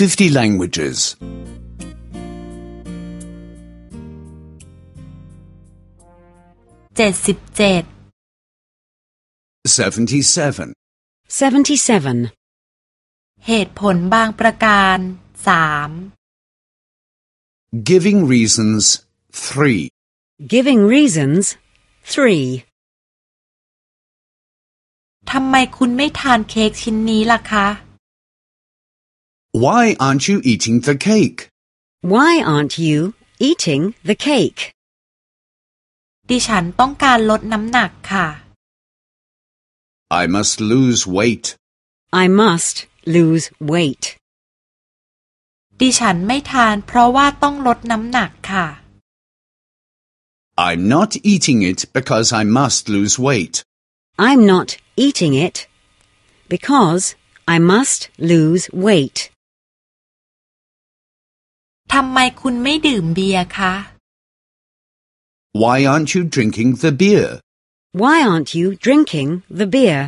50 languages. เจ็ดสิบเจ็ด 77. 77. เหตุผลบางประการสาม Giving reasons 3. Giving reasons 3. ทำไมคุณไม่ทานเค้กชิ้นนี้ล่ะคะ Why aren't you eating the cake? Why aren't you eating the cake? ดิฉันต้องการลดน้ำหนักค่ะ I must lose weight. I must lose weight. ดิฉันไม่ทานเพราะว่าต้องลดน้ำหนักค่ะ I'm not eating it because I must lose weight. I'm not eating it because I must lose weight. ทำไมคุณไม่ดื่มเบียร์คะ Why aren't you drinking the beer? Why aren't you drinking the beer?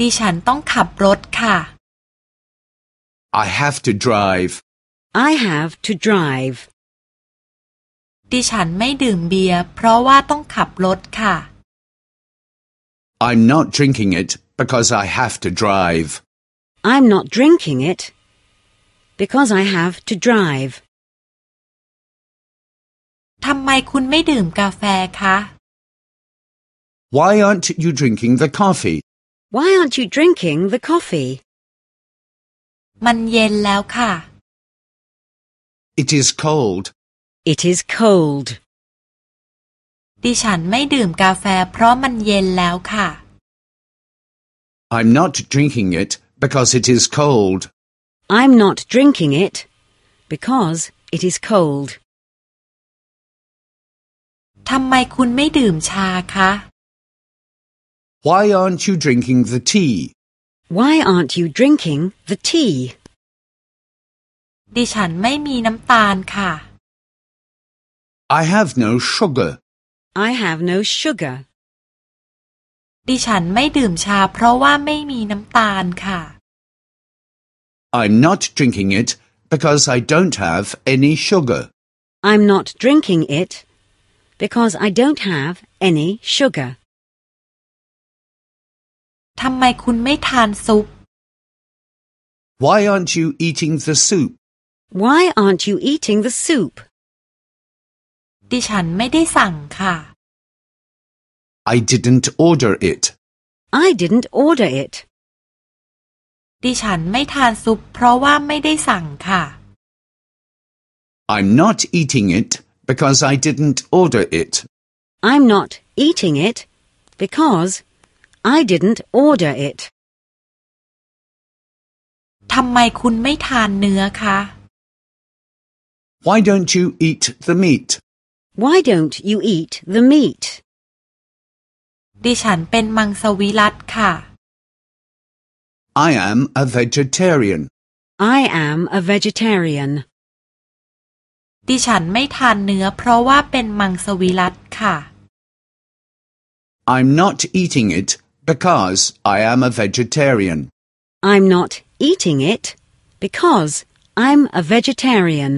ดิฉันต้องขับรถค่ะ I have to drive. I have to drive. ดิฉันไม่ดื่มเบียร์เพราะว่าต้องขับรถค่ะ I'm not drinking it because I have to drive. I'm not drinking it because I have to drive. ทำไมคุณไม่ดื่มกาแฟคะ Why aren't you drinking the coffee? Why aren't you drinking the coffee? มันเย็นแล้วค่ะ It is cold. It is cold. ดิฉันไม่ดื่มกาแฟเพราะมันเย็นแล้วค่ะ I'm not drinking it because it is cold. I'm not drinking it because it is cold. ทำไมคุณไม่ดื่มชาคะ Why aren't you drinking the tea? Why aren't you drinking the tea? ดิฉันไม่มีน้ำตาลค่ะ I have no sugar. I have no sugar. ดิฉันไม่ดื่มชาเพราะว่าไม่มีน้ำตาลค่ะ I'm not drinking it because I don't have any sugar. I'm not drinking it because I don't have any sugar. ทำไมคุณไม่ทานซุป Why aren't you eating the soup? Why aren't you eating the soup? ดิฉันไม่ได้สั่งค่ะ I didn't order it. I didn't order it. ดิฉันไม่ทานซุปเพราะว่าไม่ได้สั่งค่ะ I'm not eating it because I didn't order it. I'm not eating it because I didn't order it. ทำไมคุณไม่ทานเนื้อคะ Why don't you eat the meat? Why don't you eat the meat? ดิฉันเป็นมังสวิรัตค่ะ I am a vegetarian. I am a vegetarian. ดิฉันไม่ทานเนื้อเพราะว่าเป็นมังสวิรัตค่ะ I'm not eating it because I am a vegetarian. I'm not eating it because I'm a vegetarian.